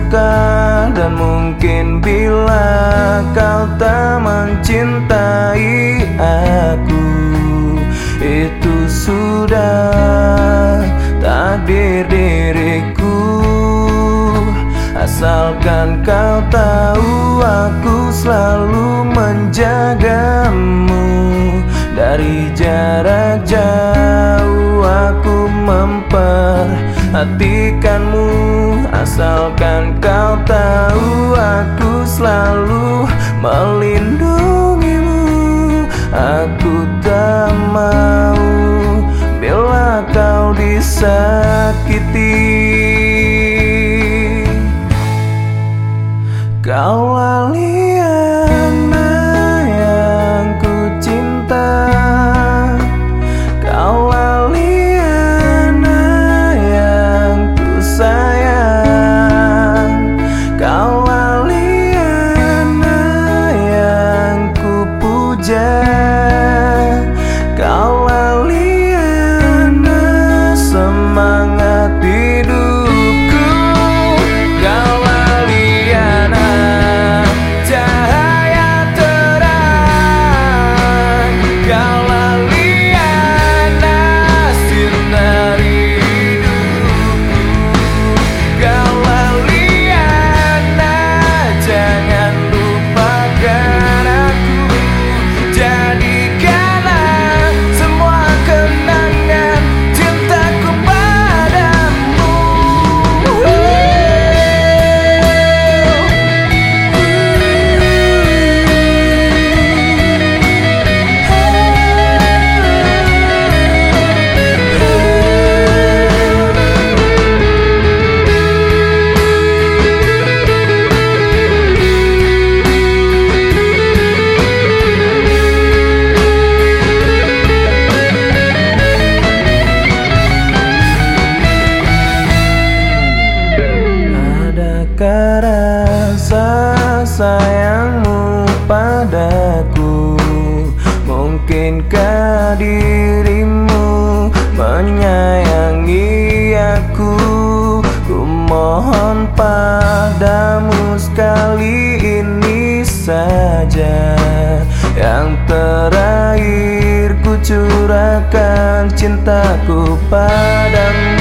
suka Dan mungkin bila kau tak mencintai aku Itu sudah takdir diriku. Asalkan kau tahu aku selalu menjagamu. Dari jarak jauh aku memperhatikanmu Asalkan kau tahu aku selalu melindungimu Yeah. Sayangmu padaku. Mungkinkah dirimu menyayangi aku? Ku mohon padamu sekali ini saja. Yang terakhir ku curahkan cintaku padamu